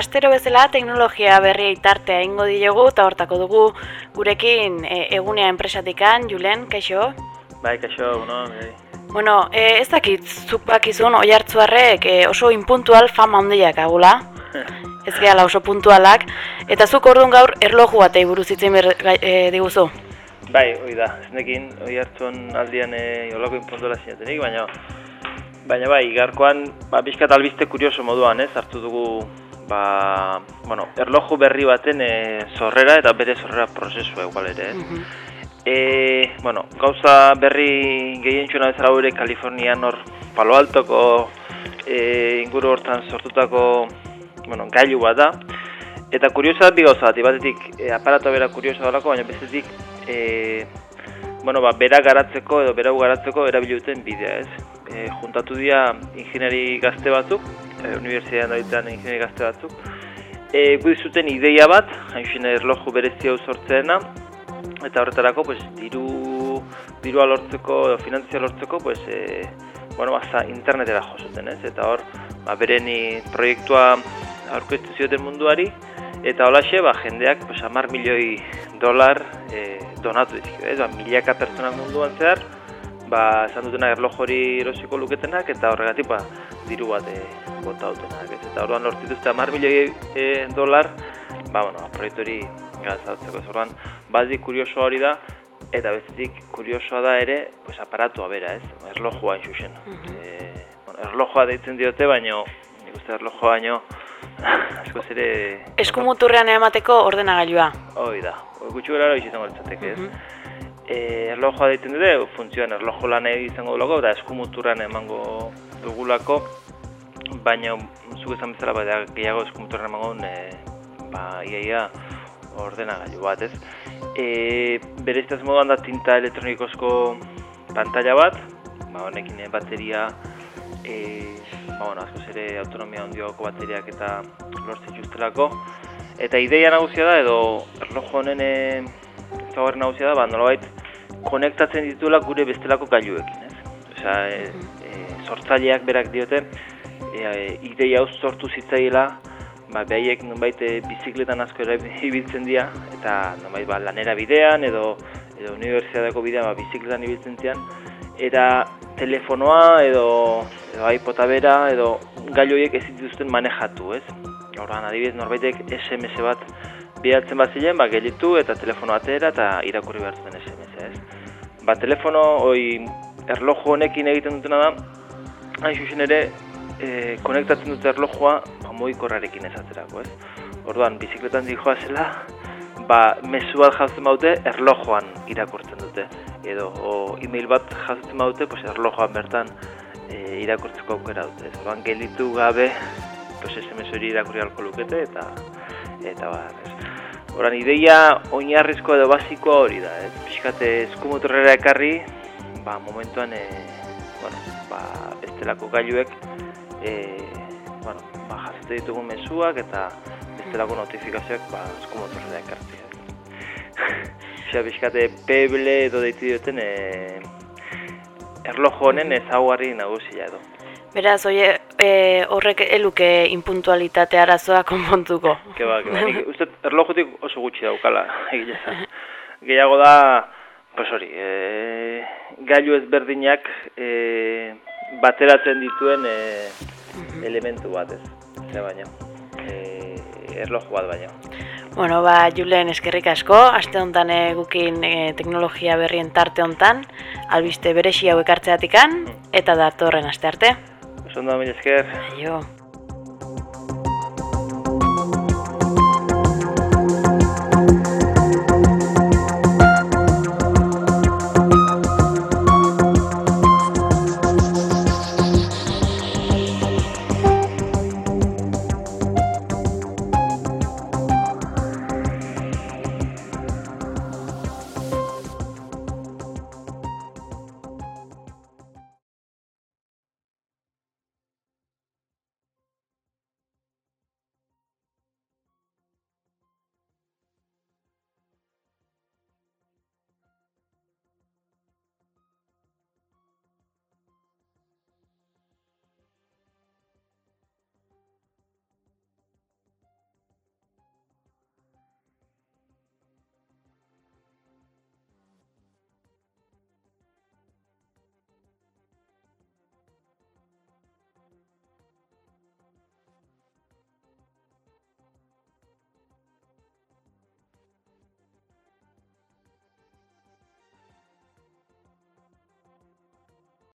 astero bezala teknologia berria itartea ingo diogu eta hortako dugu gurekin e, egunea enpresatikan, Julen, kaixo? Bai, kaixo, uno, bai. Bueno, e, ez dakit, zuk bakizun oi hartzuarrek e, oso inpuntual fama handiak agula, ez gehala oso puntualak, eta zuk orduan gaur erloju batei buruz itzen ber, e, diguzu? Bai, hoi da, ez oi hartzuan aldian e, olako inpuntuala zinatenik, baina Baina bai, garkoan, ba, bizkat albiste kurioso moduan, ez, hartu dugu, ba, bueno, erloju berri baten e, zorrera eta bere zorrera prozesua egual ere, ez. Mm bueno, gauza berri gehien txuna bezala gure Kalifornian hor Palo Altoko e, inguru hortan sortutako, bueno, gailu bat da. Eta kuriosa bi gauza bat, batetik e, aparato bera kuriosa dalako, baina bestetik, e, bueno, ba, bera garatzeko edo berau garatzeko erabiluten bidea, ez e, juntatu dira ingenieri gazte batzuk, e, unibertsitatean daitean ingenieri gazte batzuk. E, zuten ideia bat, hain erloju berezi hau sortzeena, eta horretarako pues, diru, dirua lortzeko, finantzia lortzeko, pues, e, bueno, baza, internetera jo zuten, ez? Eta hor, ba, bereni proiektua aurkeztu zioten munduari, eta holaxe, ba, jendeak pues, amar milioi dolar e, donatu dizik, ez? Ba, miliaka pertsonak munduan zehar, ba, esan dutena erlojori erosiko luketenak eta horregatik ba, diru bat e, bota dutenak. Ez? Eta orduan lortituzte amar milioi e, dolar, ba, bueno, proiektu hori gazautzeko. Orduan, bazi kurioso hori da, eta bestetik kuriosoa da ere, pues, aparatua bera, ez? Erlojua hain xuxen. e, bueno, erlojua deitzen diote, baino, nik uste erlojua baino, asko zere... Eskumuturrean emateko ordenagailua. Hoi da, gutxu gara hori izango ez? E, erlojoa ditzen dute, funtzioan erlojo lan izango dugulako, eta eskumuturan emango dugulako, baina zuk esan bezala bai, gehiago eskumuturan emango e, ba, iaia ordena gailu bat, ez? E, bere iztaz moduan da tinta elektronikozko pantalla bat, ba, honekin e, bateria, e, ba, bueno, askoz ere autonomia ondioko bateriak eta lortzen justelako, eta ideia nagusia da, edo erlojo honen e, nagusia da, ba, nolabait, konektatzen dituela gure bestelako gailuekin, ez? Osea, e, e, sortzaileak berak diote, e, e, ideia hau sortu zitzaiela, ba, behaiek nonbait e, bizikletan asko ibiltzen dira, eta nonbait ba, lanera bidean, edo, edo unibertsitateko bidean ba, bizikletan ibiltzen zian, eta telefonoa, edo, edo iPota bera, edo gailoiek ez dituzten manejatu, ez? Horban, adibidez, norbaitek SMS bat bihatzen bat ba, gelitu eta telefono atera eta irakurri behar zuten SMS, ez? Ba, telefono, oi, erlojo honekin egiten dutena da, hain zuzen ere, e, konektatzen dute erlojoa, ba, moikorrarekin ez atzerako, ez? Orduan, bizikletan dihoa zela, ba, mesu bat jauzen baute, erlojoan irakurtzen dute. Edo, o, e-mail bat jauzen baute, pues, erlojoan bertan e, irakurtzeko aukera dute. Ez? Orduan, gelitu gabe, pues, SMS hori irakurri alko lukete, eta, eta, ba, ez? Horan, ideia oinarrizko edo basikoa hori da, ez? Piskate eskumotorrera ekarri, ba, momentuan, e, bueno, ba, bestelako gailuek, e, bueno, ba, jazte ditugu mesuak eta bestelako notifikazioak, ba, eskumotorrera ekarri. Osea, piskate peble edo deitu duten, e, erlojo honen ezaguarri nagusia edo. Beraz, oie, e, horrek eluke impuntualitate arazoa konpontuko. Keba, keba. Nik, uste, erlojutik oso gutxi daukala, egileza. Gehiago da, pues hori, e, gailu ezberdinak e, bateratzen dituen e, elementu bat ez. Zer baina, e, erloju bat baina. Bueno, ba, Julen eskerrik asko, aste honetan gukin e, teknologia berrien tarte honetan, albiste beresi hau ekartzeatikan, mm. eta datorren aste arte. Son da, mil esker. Aio.